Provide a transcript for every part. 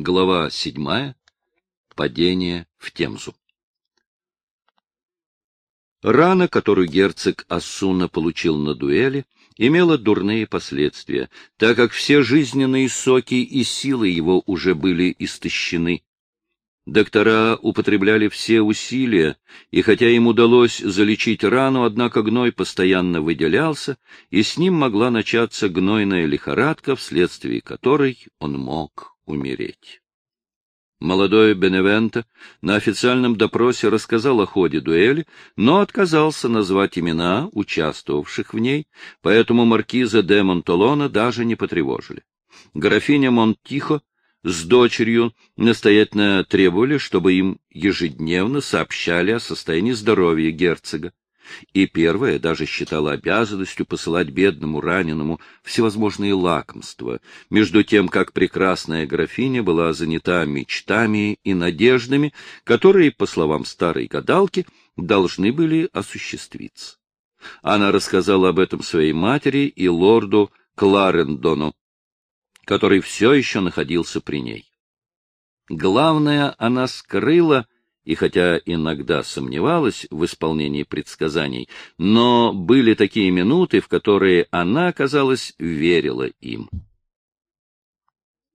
Глава седьмая. Падение в Темзу. Рана, которую герцог Ассуна получил на дуэли, имела дурные последствия, так как все жизненные соки и силы его уже были истощены. Доктора употребляли все усилия, и хотя им удалось залечить рану, однако гной постоянно выделялся, и с ним могла начаться гнойная лихорадка, вследствие которой он мог умереть. Молодой Беневенто на официальном допросе рассказал о ходе дуэли, но отказался назвать имена участвовавших в ней, поэтому маркиза де Монтолона даже не потревожили. Графиня Монтихо с дочерью настоятельно требовали, чтобы им ежедневно сообщали о состоянии здоровья герцога и первая даже считала обязанностью посылать бедному раненому всевозможные лакомства, между тем как прекрасная графиня была занята мечтами и надеждами, которые, по словам старой гадалки, должны были осуществиться. Она рассказала об этом своей матери и лорду Кларендону, который все еще находился при ней. Главное, она скрыла и хотя иногда сомневалась в исполнении предсказаний, но были такие минуты, в которые она, казалось, верила им.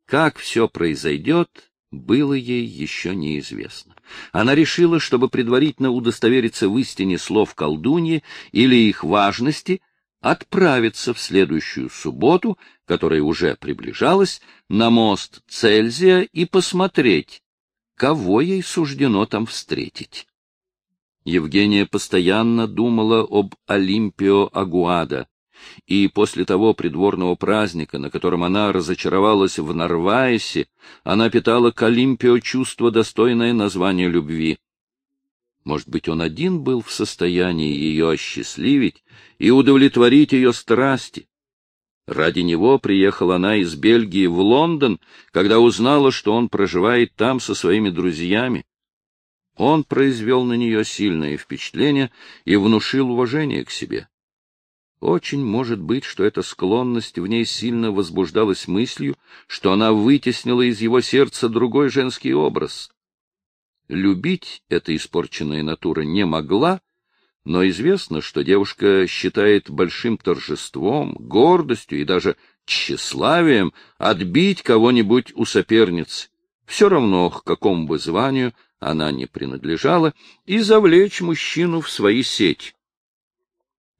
Как все произойдет, было ей еще неизвестно. Она решила, чтобы предварительно удостовериться в истине слов колдуньи или их важности, отправиться в следующую субботу, которая уже приближалась, на мост Цельзия и посмотреть, кого ей суждено там встретить. Евгения постоянно думала об Олимпио Агуада, и после того придворного праздника, на котором она разочаровалась в Нарваесе, она питала к Олимпио чувство, достойное названия любви. Может быть, он один был в состоянии ее осчастливить и удовлетворить ее страсти, Ради него приехала она из Бельгии в Лондон, когда узнала, что он проживает там со своими друзьями. Он произвел на нее сильное впечатление и внушил уважение к себе. Очень может быть, что эта склонность в ней сильно возбуждалась мыслью, что она вытеснила из его сердца другой женский образ. Любить эта испорченная натура не могла, но известно, что девушка считает большим торжеством, гордостью и даже тщеславием отбить кого-нибудь у соперниц, все равно к какому бы званию она не принадлежала, и завлечь мужчину в свои сети.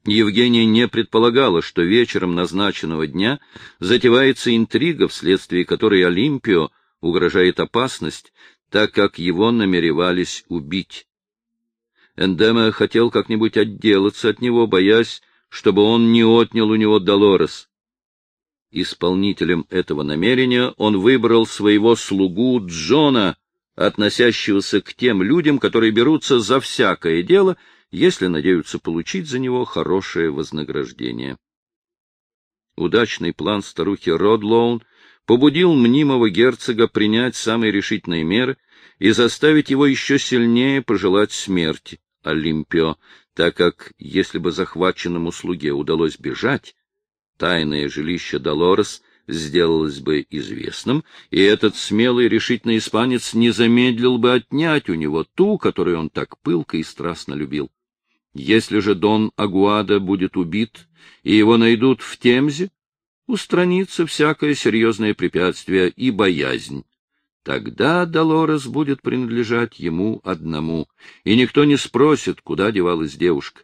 Евгения не предполагала, что вечером назначенного дня затевается интрига, вследствие которой Олимпио угрожает опасность, так как его намеревались убить. Эндема хотел как-нибудь отделаться от него, боясь, чтобы он не отнял у него Долорес. Исполнителем этого намерения он выбрал своего слугу Джона, относящегося к тем людям, которые берутся за всякое дело, если надеются получить за него хорошее вознаграждение. Удачный план старухи Родлоун побудил мнимого герцога принять самые решительные меры и заставить его еще сильнее пожелать смерти. Олимпио, так как, если бы захваченному слуге удалось бежать, тайное жилище Долорес сделалось бы известным, и этот смелый решительный испанец не замедлил бы отнять у него ту, которую он так пылко и страстно любил. Если же Дон Агуада будет убит, и его найдут в Темзе, устранится всякое серьезное препятствие и боязнь. Тогда Долорес будет принадлежать ему одному, и никто не спросит, куда девалась девушка.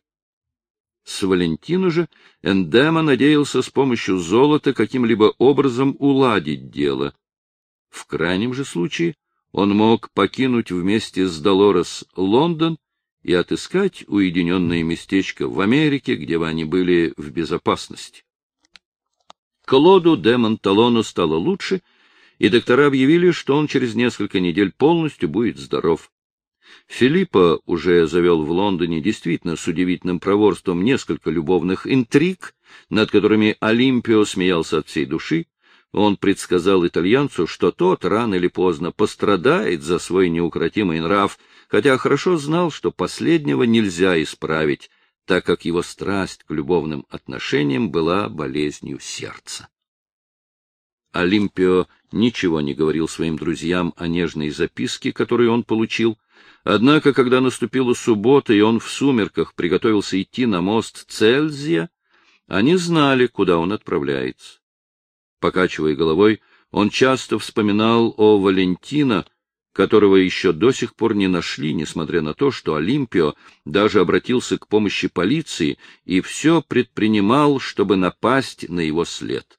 С Валентину же Эндема надеялся с помощью золота каким-либо образом уладить дело. В крайнем же случае он мог покинуть вместе с Долорес Лондон и отыскать уединенное местечко в Америке, где бы они были в безопасности. Клоду де Монталону стало лучше — и доктора объявили, что он через несколько недель полностью будет здоров. Филиппа уже завел в Лондоне действительно с удивительным проворством несколько любовных интриг, над которыми Олимпио смеялся от всей души. Он предсказал итальянцу, что тот рано или поздно пострадает за свой неукротимый нрав, хотя хорошо знал, что последнего нельзя исправить, так как его страсть к любовным отношениям была болезнью сердца. Олимпио ничего не говорил своим друзьям о нежной записке, которую он получил, однако, когда наступила суббота, и он в сумерках приготовился идти на мост Цельзия, они знали, куда он отправляется. Покачивая головой, он часто вспоминал о Валентино, которого еще до сих пор не нашли, несмотря на то, что Олимпио даже обратился к помощи полиции и все предпринимал, чтобы напасть на его след.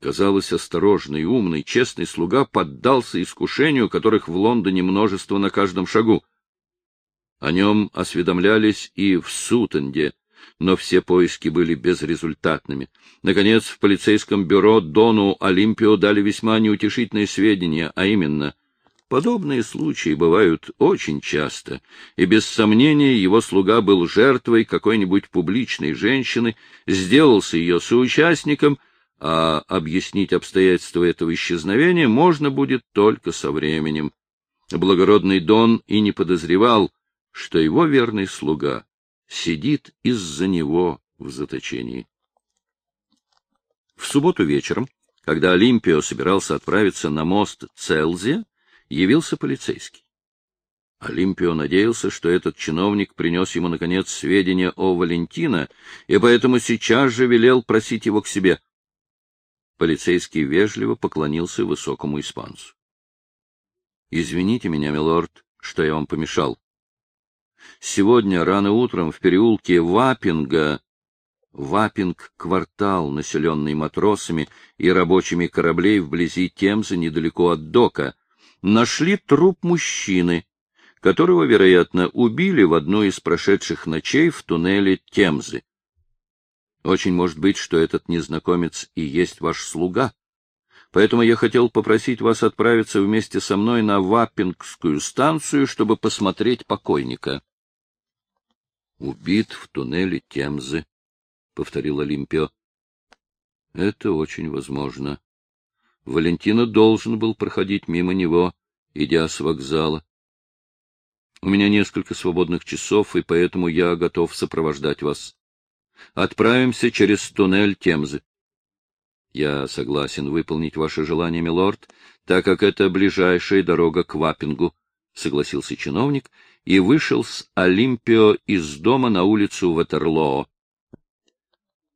Казалось, осторожный, умный, честный слуга поддался искушению, которых в Лондоне множество на каждом шагу. О нем осведомлялись и в Сутенде, но все поиски были безрезультатными. Наконец, в полицейском бюро Дону Олимпио дали весьма неутешительные сведения, а именно, подобные случаи бывают очень часто, и без сомнения его слуга был жертвой какой-нибудь публичной женщины, сделался ее соучастником — а объяснить обстоятельства этого исчезновения можно будет только со временем. Благородный Дон и не подозревал, что его верный слуга сидит из-за него в заточении. В субботу вечером, когда Олимпио собирался отправиться на мост Целзия, явился полицейский. Олимпио надеялся, что этот чиновник принес ему, наконец, сведения о Валентино, и поэтому сейчас же велел просить его к себе. Полицейский вежливо поклонился высокому испанцу. — Извините меня, милорд, что я вам помешал. Сегодня рано утром в переулке Вапинга Вапинг — квартал, населенный матросами и рабочими кораблей вблизи Темзы, недалеко от дока, нашли труп мужчины, которого, вероятно, убили в одну из прошедших ночей в туннеле Темзы. Очень может быть, что этот незнакомец и есть ваш слуга. Поэтому я хотел попросить вас отправиться вместе со мной на Ваппингскую станцию, чтобы посмотреть покойника. — Убит в туннеле Темзы, — повторил Олимпио. — Это очень возможно. Валентина должен был проходить мимо него, идя с вокзала. У меня несколько свободных часов, и поэтому я готов сопровождать вас. Отправимся через туннель Темзы. Я согласен выполнить ваше желание, милорд, так как это ближайшая дорога к Вапингу, — согласился чиновник и вышел с Олимпио из дома на улицу Ватерлоо.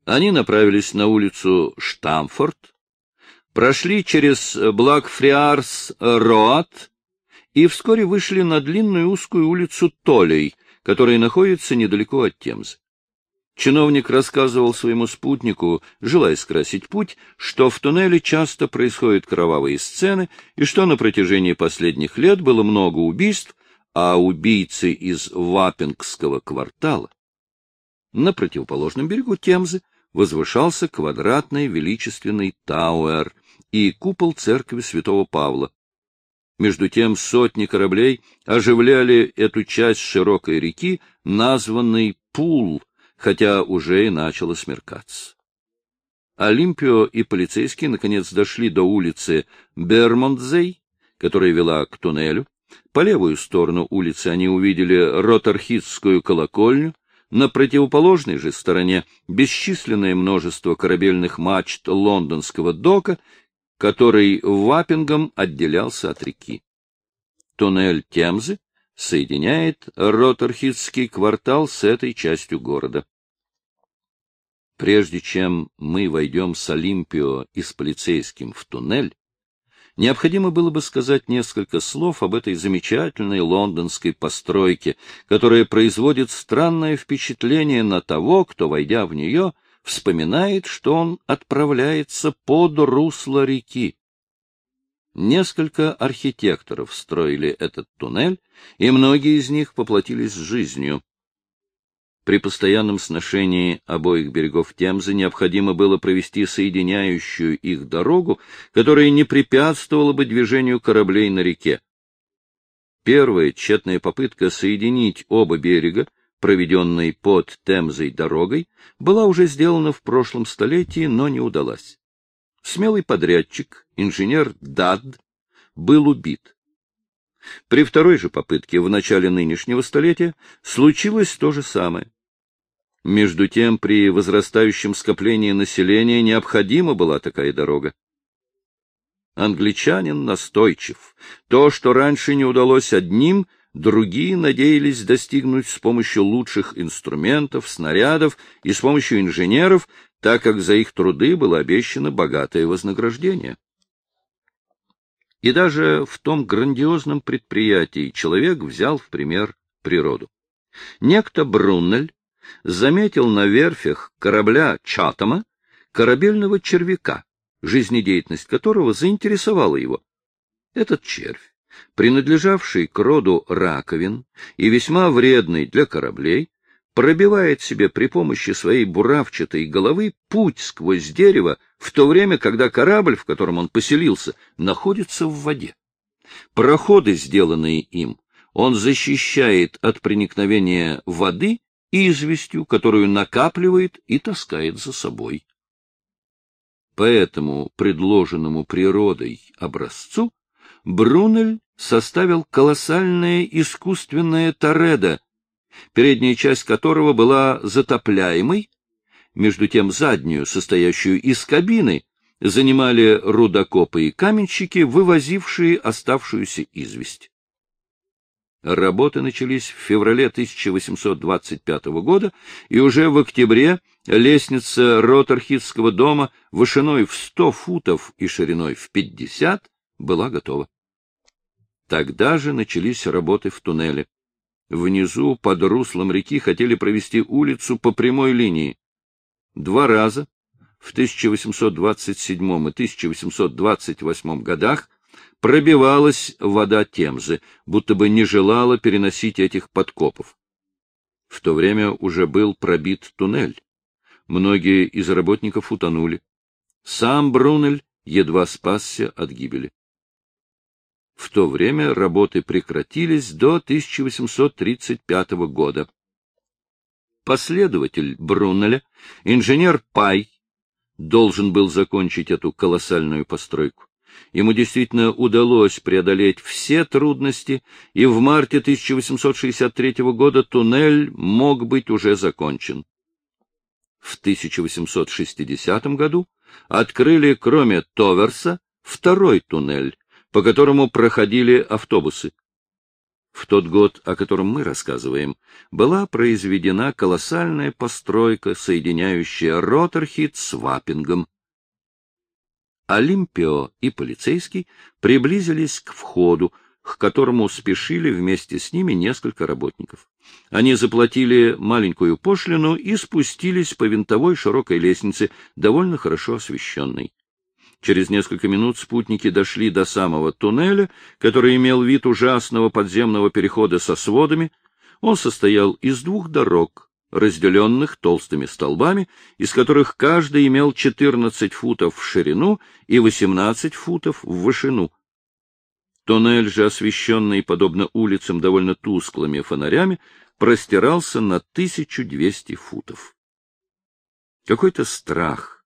Они направились на улицу Штамфорд, прошли через Блакфриарс-Роат и вскоре вышли на длинную узкую улицу Толей, которая находится недалеко от Темзы. Чиновник рассказывал своему спутнику, желая скрасить путь, что в туннеле часто происходят кровавые сцены и что на протяжении последних лет было много убийств, а убийцы из Вапингского квартала. На противоположном берегу Темзы возвышался квадратный величественный Тауэр и купол церкви святого Павла. Между тем сотни кораблей оживляли эту часть широкой реки, названной Пул, хотя уже и начало смеркаться. Олимпио и полицейские наконец дошли до улицы Бермонтзей, которая вела к туннелю. По левую сторону улицы они увидели Ротархитскую колокольню, на противоположной же стороне бесчисленное множество корабельных мачт лондонского дока, который Ваппингом отделялся от реки. Туннель Темзы соединяет Ротархитский квартал с этой частью города. Прежде чем мы войдем с Олимпио и с полицейским в туннель, необходимо было бы сказать несколько слов об этой замечательной лондонской постройке, которая производит странное впечатление на того, кто, войдя в нее, вспоминает, что он отправляется под русло реки. Несколько архитекторов строили этот туннель, и многие из них поплатились жизнью. При постоянном сношении обоих берегов Темзы необходимо было провести соединяющую их дорогу, которая не препятствовала бы движению кораблей на реке. Первая тщетная попытка соединить оба берега, проведенной под Темзой дорогой, была уже сделана в прошлом столетии, но не удалась. Смелый подрядчик, инженер Дад, был убит. При второй же попытке в начале нынешнего столетия случилось то же самое. Между тем, при возрастающем скоплении населения необходима была такая дорога. Англичанин настойчив. То, что раньше не удалось одним, другие надеялись достигнуть с помощью лучших инструментов, снарядов и с помощью инженеров, так как за их труды было обещано богатое вознаграждение. И даже в том грандиозном предприятии человек взял в пример природу. Некто Бруннель заметил на верфях корабля Чатама корабельного червяка, жизнедеятельность которого заинтересовала его. Этот червь, принадлежавший к роду раковин и весьма вредный для кораблей, пробивает себе при помощи своей буравчатой головы путь сквозь дерево, в то время, когда корабль, в котором он поселился, находится в воде. Проходы, сделанные им, он защищает от проникновения воды известью, которую накапливает и таскает за собой. По этому предложенному природой образцу Брунель составил колоссальное искусственное торедо, передняя часть которого была затопляемой, между тем заднюю, состоящую из кабины, занимали рудокопы и каменщики, вывозившие оставшуюся известь. Работы начались в феврале 1825 года, и уже в октябре лестница Роттерхитского дома вышиной в 100 футов и шириной в 50 была готова. Тогда же начались работы в туннеле. Внизу, под руслом реки, хотели провести улицу по прямой линии. Два раза, в 1827 и 1828 годах, пробивалась вода Темзы, будто бы не желала переносить этих подкопов. В то время уже был пробит туннель. Многие из работников утонули. Сам Брунель едва спасся от гибели. В то время работы прекратились до 1835 года. Последователь Брунеля, инженер Пай, должен был закончить эту колоссальную постройку. Ему действительно удалось преодолеть все трудности, и в марте 1863 года туннель мог быть уже закончен. В 1860 году открыли, кроме Товерса, второй туннель, по которому проходили автобусы. В тот год, о котором мы рассказываем, была произведена колоссальная постройка, соединяющая Роттерхит с Ваппингом. Олимпио и полицейский приблизились к входу, к которому спешили вместе с ними несколько работников. Они заплатили маленькую пошлину и спустились по винтовой широкой лестнице, довольно хорошо освещенной. Через несколько минут спутники дошли до самого туннеля, который имел вид ужасного подземного перехода со сводами. Он состоял из двух дорог, разделенных толстыми столбами, из которых каждый имел 14 футов в ширину и 18 футов в вышину. Туннель же, освещенный, подобно улицам, довольно тусклыми фонарями, простирался на 1200 футов. Какой-то страх,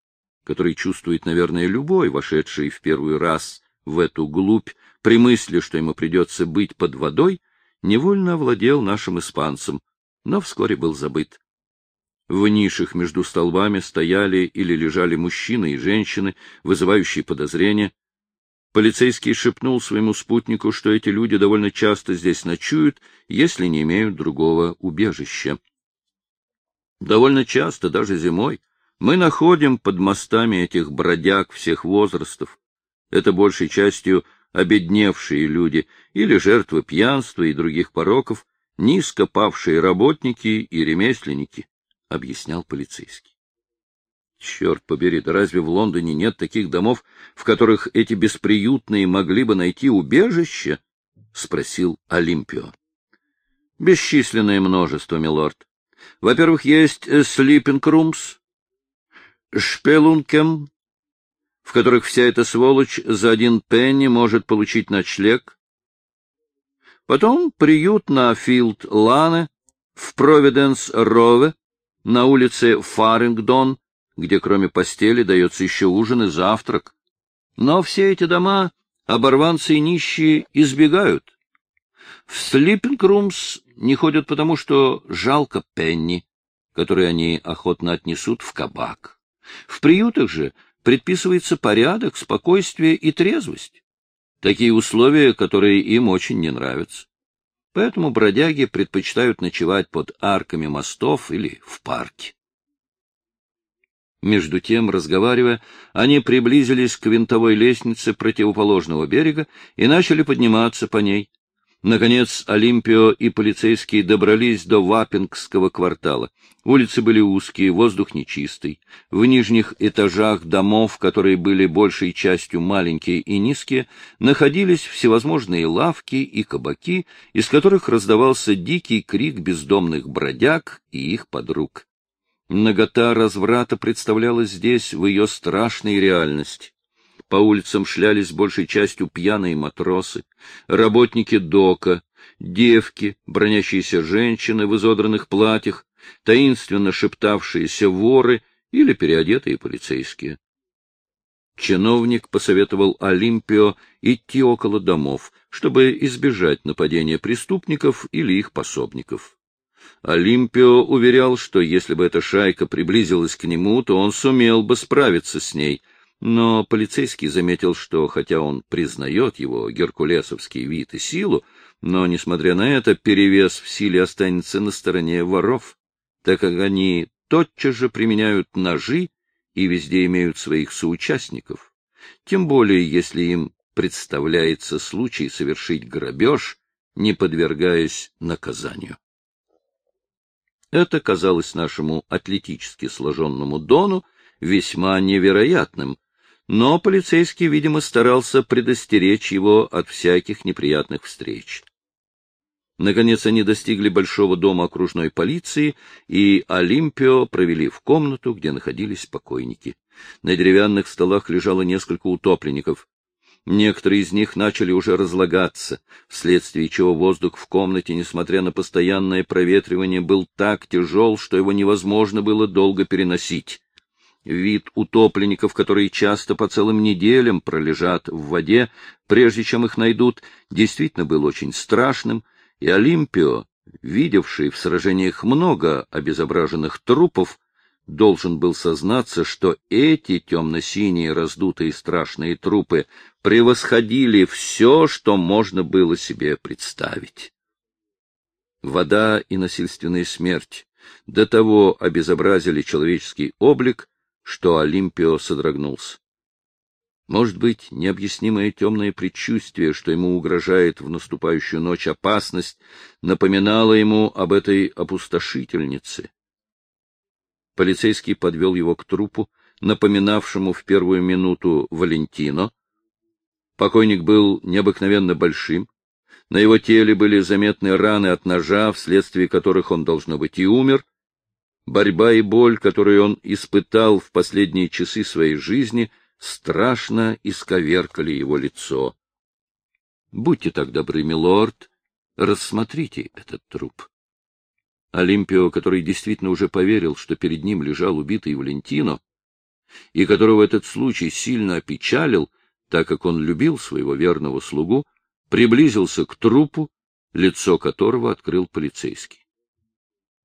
который чувствует, наверное, любой, вошедший в первый раз в эту глубь, при мысли, что ему придется быть под водой, невольно овладел нашим испанцем, но вскоре был забыт. В нишах между столбами стояли или лежали мужчины и женщины, вызывающие подозрения. Полицейский шепнул своему спутнику, что эти люди довольно часто здесь ночуют, если не имеют другого убежища. Довольно часто, даже зимой, мы находим под мостами этих бродяг всех возрастов. Это большей частью обедневшие люди или жертвы пьянства и других пороков, низко павшие работники и ремесленники, — объяснял полицейский. Черт побери, да разве в Лондоне нет таких домов, в которых эти бесприютные могли бы найти убежище? — спросил Олимпио. — Бесчисленное множество, милорд. Во-первых, есть слипинг-румс, шпелункем, в которых вся эта сволочь за один пенни может получить ночлег, Потом приют на Филд-Лане, в Провиденс-Рове, на улице Фарингдон, где кроме постели дается еще ужин и завтрак. Но все эти дома оборванцы и нищие избегают. В слиппинг-румс не ходят потому, что жалко пенни, которые они охотно отнесут в кабак. В приютах же предписывается порядок, спокойствие и трезвость. Такие условия, которые им очень не нравятся. Поэтому бродяги предпочитают ночевать под арками мостов или в парке. Между тем, разговаривая, они приблизились к винтовой лестнице противоположного берега и начали подниматься по ней. Наконец, Олимпио и полицейские добрались до Вапингского квартала. Улицы были узкие, воздух нечистый. В нижних этажах домов, которые были большей частью маленькие и низкие, находились всевозможные лавки и кабаки, из которых раздавался дикий крик бездомных бродяг и их подруг. Нагота разврата представлялась здесь в ее страшной реальности. По улицам шлялись большей частью пьяные матросы, работники дока, девки, бронящиеся женщины в изодранных платьях, таинственно шептавшиеся воры или переодетые полицейские. Чиновник посоветовал Олимпио идти около домов, чтобы избежать нападения преступников или их пособников. Олимпио уверял, что если бы эта шайка приблизилась к нему, то он сумел бы справиться с ней, но полицейский заметил, что, хотя он признает его геркулесовский вид и силу, но, несмотря на это, перевес в силе останется на стороне воров, так как они тотчас же применяют ножи и везде имеют своих соучастников. Тем более, если им представляется случай совершить грабеж, не подвергаясь наказанию. Это казалось нашему атлетически сложенному Дону весьма невероятным, но полицейский, видимо, старался предостеречь его от всяких неприятных встреч. Наконец они достигли большого дома окружной полиции, и Олимпио провели в комнату, где находились покойники. На деревянных столах лежало несколько утопленников. Некоторые из них начали уже разлагаться, вследствие чего воздух в комнате, несмотря на постоянное проветривание, был так тяжел, что его невозможно было долго переносить. Вид утопленников, которые часто по целым неделям пролежат в воде, прежде чем их найдут, действительно был очень страшным, и Олимпио, видевший в сражениях много обезображенных трупов, должен был сознаться, что эти темно-синие раздутые страшные трупы превосходили все, что можно было себе представить. Вода и насильственная смерть до того обезобразили человеческий облик, что Олимпио содрогнулся. Может быть, необъяснимое темное предчувствие, что ему угрожает в наступающую ночь опасность, напоминало ему об этой опустошительнице, Полицейский подвел его к трупу, напоминавшему в первую минуту Валентино. Покойник был необыкновенно большим. На его теле были заметны раны от ножа, вследствие которых он, должно быть, и умер. Борьба и боль, которую он испытал в последние часы своей жизни, страшно исковеркали его лицо. — Будьте так добры, милорд, рассмотрите этот труп. Олимпио, который действительно уже поверил, что перед ним лежал убитый Валентино, и которого этот случай сильно опечалил, так как он любил своего верного слугу, приблизился к трупу, лицо которого открыл полицейский. —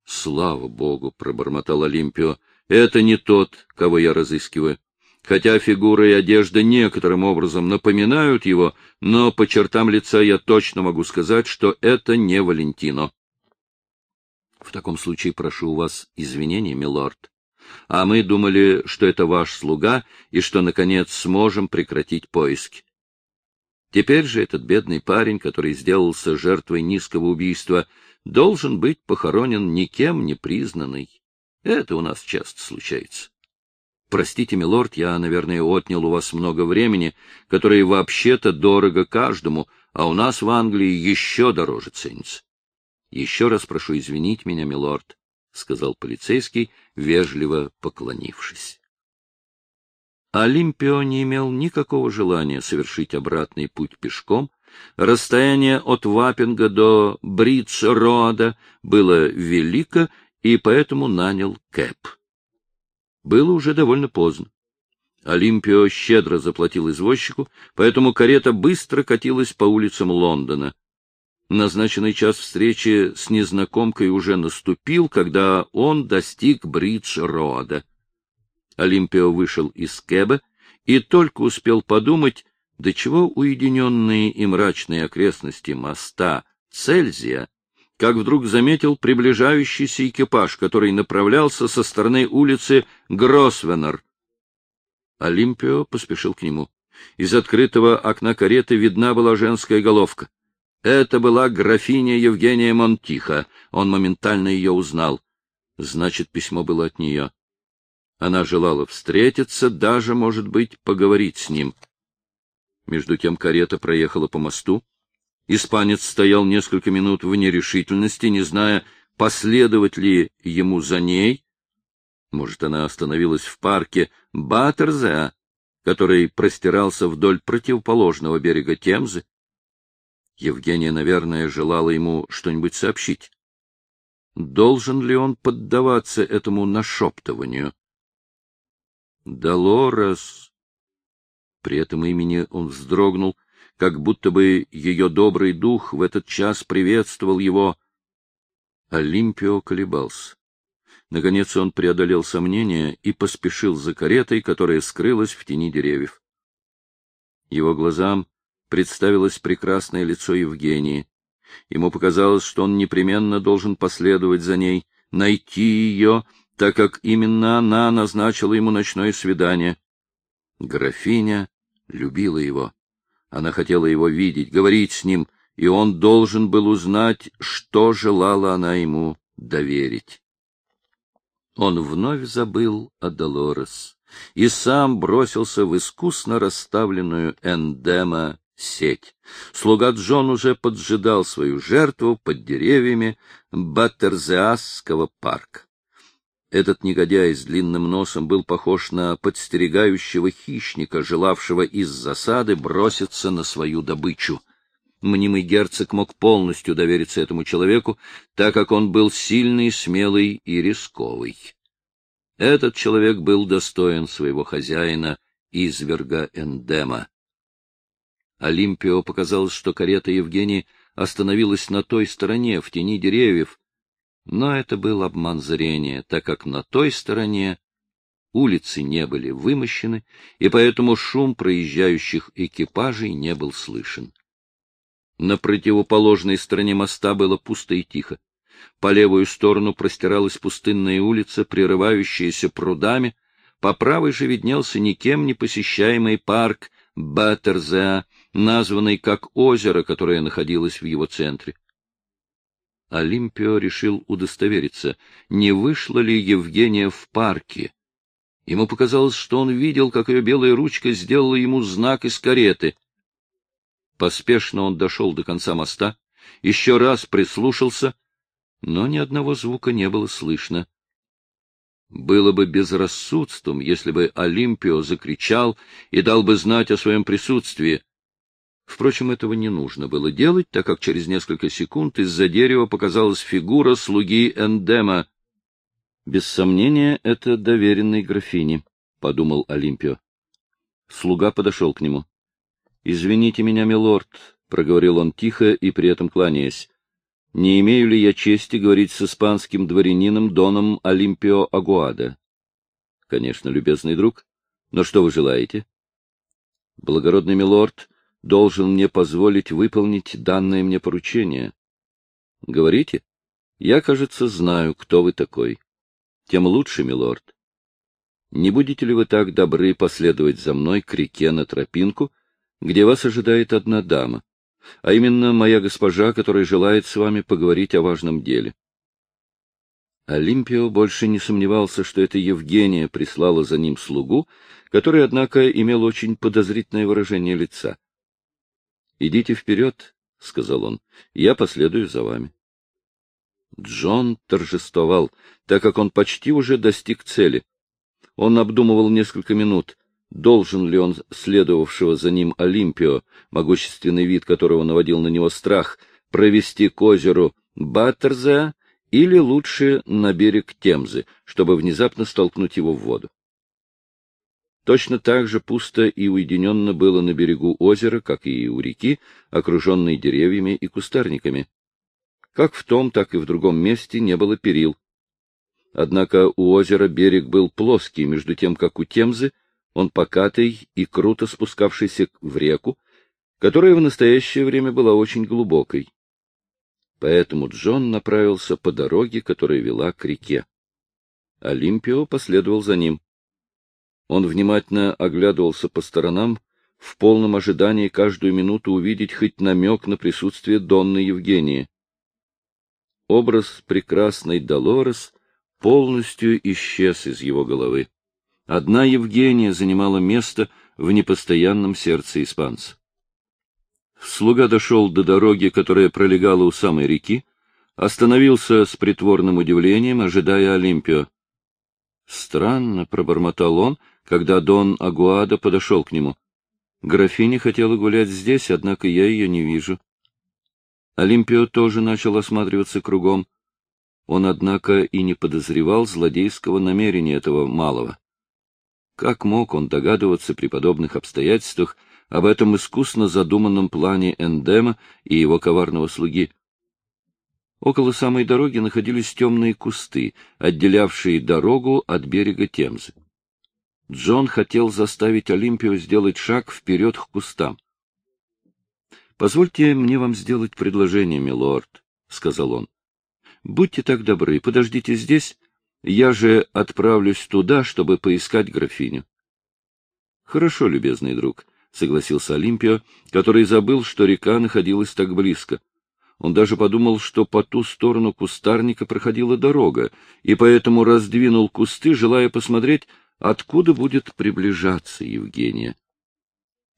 Слава богу! — пробормотал Олимпио. — Это не тот, кого я разыскиваю. Хотя фигура и одежда некоторым образом напоминают его, но по чертам лица я точно могу сказать, что это не Валентино. В таком случае прошу у вас извинения, милорд. А мы думали, что это ваш слуга и что, наконец, сможем прекратить поиски. Теперь же этот бедный парень, который сделался жертвой низкого убийства, должен быть похоронен никем не признанный. Это у нас часто случается. Простите, милорд, я, наверное, отнял у вас много времени, которое вообще-то дорого каждому, а у нас в Англии еще дороже ценится. — Еще раз прошу извинить меня, милорд, — сказал полицейский, вежливо поклонившись. Олимпио не имел никакого желания совершить обратный путь пешком. Расстояние от Вапинга до Бридж-Роада было велико, и поэтому нанял Кэп. Было уже довольно поздно. Олимпио щедро заплатил извозчику, поэтому карета быстро катилась по улицам Лондона. Назначенный час встречи с незнакомкой уже наступил, когда он достиг Бридж-Роада. Олимпио вышел из кэба и только успел подумать, до чего уединенные и мрачные окрестности моста Цельзия, как вдруг заметил приближающийся экипаж, который направлялся со стороны улицы Гросвеннер. Олимпио поспешил к нему. Из открытого окна кареты видна была женская головка. Это была графиня Евгения Монтиха. Он моментально ее узнал. Значит, письмо было от нее. Она желала встретиться, даже, может быть, поговорить с ним. Между тем карета проехала по мосту. Испанец стоял несколько минут в нерешительности, не зная, последовать ли ему за ней. Может, она остановилась в парке Баттерзеа, который простирался вдоль противоположного берега Темзы. Евгения, наверное, желала ему что-нибудь сообщить. Должен ли он поддаваться этому нашептыванию? Долорес. При этом имени он вздрогнул, как будто бы ее добрый дух в этот час приветствовал его. Олимпио колебался. Наконец он преодолел сомнения и поспешил за каретой, которая скрылась в тени деревьев. Его глазам представилось прекрасное лицо Евгении. Ему показалось, что он непременно должен последовать за ней, найти ее, так как именно она назначила ему ночное свидание. Графиня любила его. Она хотела его видеть, говорить с ним, и он должен был узнать, что желала она ему доверить. Он вновь забыл о Долорес и сам бросился в искусно расставленную эндема сеть. Слуга Джон уже поджидал свою жертву под деревьями Баттерзеасского парка. Этот негодяй с длинным носом был похож на подстерегающего хищника, желавшего из засады броситься на свою добычу мнимый герцог мог полностью довериться этому человеку, так как он был сильный, смелый и рисковый. Этот человек был достоин своего хозяина, изверга Эндема. Олимпио показалось, что карета Евгении остановилась на той стороне, в тени деревьев, но это был обман зрения, так как на той стороне улицы не были вымощены, и поэтому шум проезжающих экипажей не был слышен. На противоположной стороне моста было пусто и тихо. По левую сторону простиралась пустынная улица, прерывающаяся прудами, по правой же виднелся никем не посещаемый парк Баттерзеа, названный как озеро, которое находилось в его центре. Олимпио решил удостовериться, не вышла ли Евгения в парке. Ему показалось, что он видел, как ее белая ручка сделала ему знак из кареты. Поспешно он дошел до конца моста, еще раз прислушался, но ни одного звука не было слышно. Было бы безрассудством, если бы Олимпио закричал и дал бы знать о своем присутствии. Впрочем, этого не нужно было делать, так как через несколько секунд из-за дерева показалась фигура слуги Эндема. Без сомнения, это доверенный графини, — подумал Олимпио. Слуга подошел к нему. — Извините меня, милорд, — проговорил он тихо и при этом кланяясь. — Не имею ли я чести говорить с испанским дворянином Доном Олимпио Агуада? — Конечно, любезный друг. Но что вы желаете? — Благородный милорд должен мне позволить выполнить данное мне поручение. — Говорите? Я, кажется, знаю, кто вы такой. Тем лучше, милорд. Не будете ли вы так добры последовать за мной к реке на тропинку, где вас ожидает одна дама, а именно моя госпожа, которая желает с вами поговорить о важном деле. Олимпио больше не сомневался, что это Евгения прислала за ним слугу, который, однако, имел очень подозрительное выражение лица. — Идите вперед, — сказал он, — я последую за вами. Джон торжествовал, так как он почти уже достиг цели. Он обдумывал несколько минут, должен ли он следовавшего за ним Олимпио, могущественный вид которого наводил на него страх, провести к озеру Баттерза или лучше на берег Темзы, чтобы внезапно столкнуть его в воду. Точно так же пусто и уединенно было на берегу озера, как и у реки, окруженной деревьями и кустарниками. Как в том, так и в другом месте не было перил. Однако у озера берег был плоский, между тем, как у Темзы Он покатый и круто спускавшийся в реку, которая в настоящее время была очень глубокой. Поэтому Джон направился по дороге, которая вела к реке. Олимпио последовал за ним. Он внимательно оглядывался по сторонам, в полном ожидании каждую минуту увидеть хоть намек на присутствие Донны Евгении. Образ прекрасной Долорес полностью исчез из его головы. Одна Евгения занимала место в непостоянном сердце испанца. Слуга дошел до дороги, которая пролегала у самой реки, остановился с притворным удивлением, ожидая Олимпио. Странно, — пробормотал он, когда Дон Агуада подошел к нему. Графиня хотела гулять здесь, однако я ее не вижу. Олимпио тоже начал осматриваться кругом. Он, однако, и не подозревал злодейского намерения этого малого. Как мог он догадываться при подобных обстоятельствах об этом искусно задуманном плане Эндема и его коварного слуги? Около самой дороги находились темные кусты, отделявшие дорогу от берега Темзы. Джон хотел заставить Олимпию сделать шаг вперед к кустам. — Позвольте мне вам сделать предложение, милорд, — сказал он. — Будьте так добры, подождите здесь, я же отправлюсь туда, чтобы поискать графиню. — Хорошо, любезный друг, — согласился Олимпио, который забыл, что река находилась так близко. Он даже подумал, что по ту сторону кустарника проходила дорога, и поэтому раздвинул кусты, желая посмотреть, Откуда будет приближаться Евгения?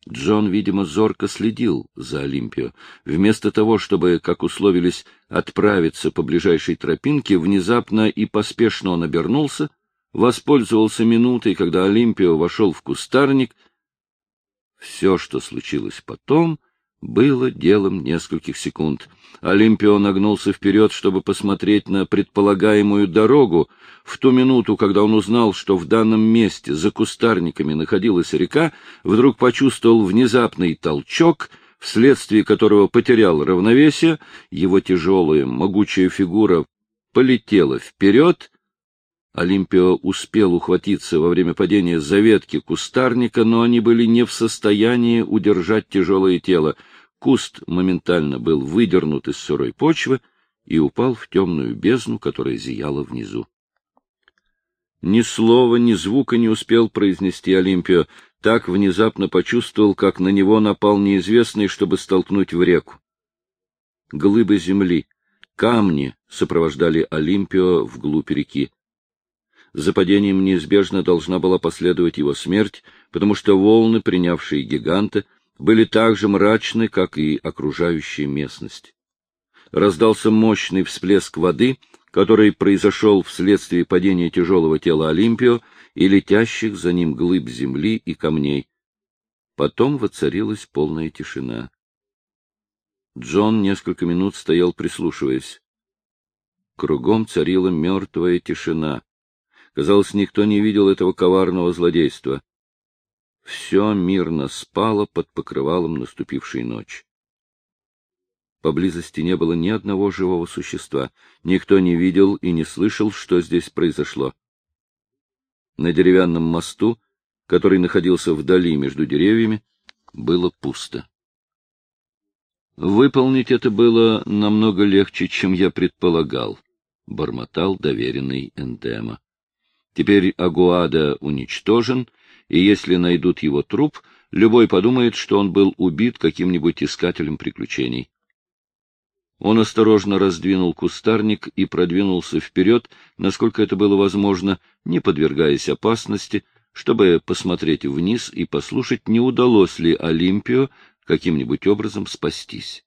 Джон, видимо, зорко следил за Олимпио. Вместо того, чтобы, как условились, отправиться по ближайшей тропинке, внезапно и поспешно он обернулся, воспользовался минутой, когда Олимпио вошел в кустарник. Все, что случилось потом, было делом нескольких секунд. Олимпио нагнулся вперед, чтобы посмотреть на предполагаемую дорогу. В ту минуту, когда он узнал, что в данном месте за кустарниками находилась река, вдруг почувствовал внезапный толчок, вследствие которого потерял равновесие, его тяжелая, могучая фигура полетела вперед, Олимпио успел ухватиться во время падения за ветки кустарника, но они были не в состоянии удержать тяжелое тело. Куст моментально был выдернут из сырой почвы и упал в темную бездну, которая зияла внизу. Ни слова, ни звука не успел произнести Олимпио, так внезапно почувствовал, как на него напал неизвестный, чтобы столкнуть в реку. Глыбы земли, камни сопровождали Олимпио вглубь реки. За падением неизбежно должна была последовать его смерть, потому что волны, принявшие гиганта, были так же мрачны, как и окружающая местность. Раздался мощный всплеск воды, который произошел вследствие падения тяжелого тела Олимпио и летящих за ним глыб земли и камней. Потом воцарилась полная тишина. Джон несколько минут стоял, прислушиваясь. Кругом царила мертвая тишина. Казалось, никто не видел этого коварного злодейства. Все мирно спало под покрывалом наступившей ночи. Поблизости не было ни одного живого существа. Никто не видел и не слышал, что здесь произошло. На деревянном мосту, который находился вдали между деревьями, было пусто. Выполнить это было намного легче, чем я предполагал, — бормотал доверенный Эндема. Теперь Агуада уничтожен, и если найдут его труп, любой подумает, что он был убит каким-нибудь искателем приключений. Он осторожно раздвинул кустарник и продвинулся вперед, насколько это было возможно, не подвергаясь опасности, чтобы посмотреть вниз и послушать, не удалось ли Олимпио каким-нибудь образом спастись.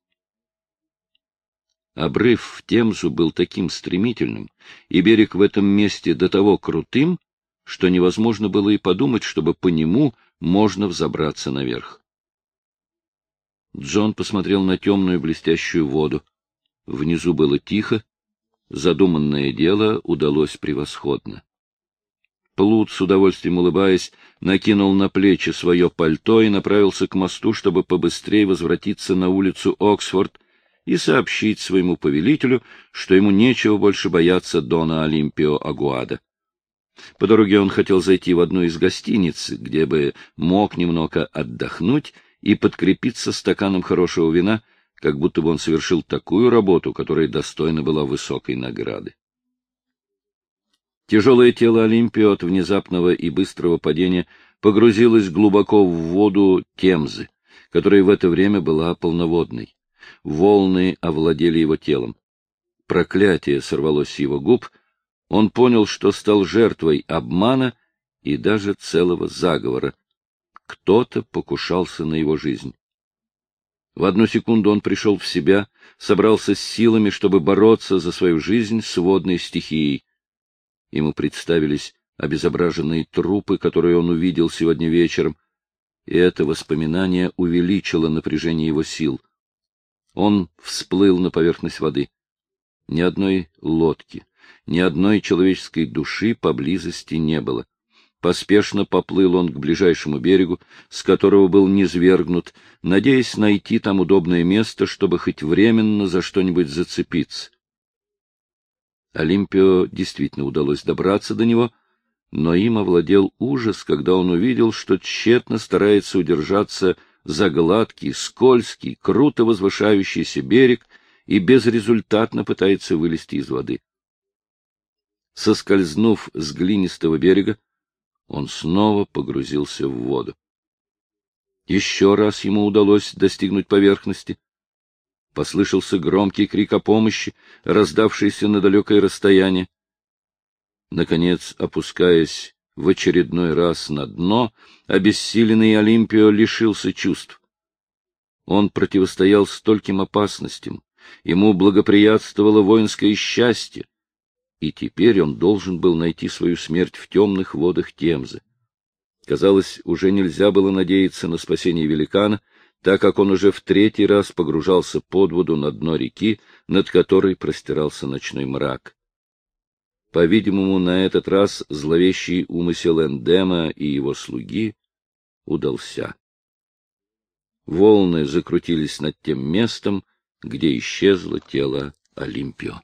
Обрыв в Темзу был таким стремительным, и берег в этом месте до того крутым, что невозможно было и подумать, чтобы по нему можно взобраться наверх. Джон посмотрел на темную блестящую воду. Внизу было тихо, задуманное дело удалось превосходно. Плут, с удовольствием улыбаясь, накинул на плечи свое пальто и направился к мосту, чтобы побыстрее возвратиться на улицу Оксфорд и сообщить своему повелителю, что ему нечего больше бояться Дона Олимпио Агуада. По дороге он хотел зайти в одну из гостиниц, где бы мог немного отдохнуть и подкрепиться стаканом хорошего вина, как будто бы он совершил такую работу, которая достойна была высокой награды. Тяжелое тело Олимпио от внезапного и быстрого падения погрузилось глубоко в воду Темзы, которая в это время была полноводной. Волны овладели его телом. Проклятие сорвалось с его губ. Он понял, что стал жертвой обмана и даже целого заговора. Кто-то покушался на его жизнь. В одну секунду он пришел в себя, собрался с силами, чтобы бороться за свою жизнь с водной стихией. Ему представились обезображенные трупы, которые он увидел сегодня вечером, и это воспоминание увеличило напряжение его сил. Он всплыл на поверхность воды. Ни одной лодки, ни одной человеческой души поблизости не было. Поспешно поплыл он к ближайшему берегу, с которого был низвергнут, надеясь найти там удобное место, чтобы хоть временно за что-нибудь зацепиться. Олимпио действительно удалось добраться до него, но им овладел ужас, когда он увидел, что тщетно старается удержаться за гладкий, скользкий, круто возвышающийся берег и безрезультатно пытается вылезти из воды. Соскользнув с глинистого берега, он снова погрузился в воду. Еще раз ему удалось достигнуть поверхности. Послышался громкий крик о помощи, раздавшийся на далекое расстояние. Наконец, опускаясь в очередной раз на дно, обессиленный Олимпио лишился чувств. Он противостоял стольким опасностям, ему благоприятствовало воинское счастье, и теперь он должен был найти свою смерть в темных водах Темзы. Казалось, уже нельзя было надеяться на спасение великана, так как он уже в третий раз погружался под воду на дно реки, над которой простирался ночной мрак. По-видимому, на этот раз зловещий умысел Эндема и его слуги удался. Волны закрутились над тем местом, где исчезло тело Олимпио.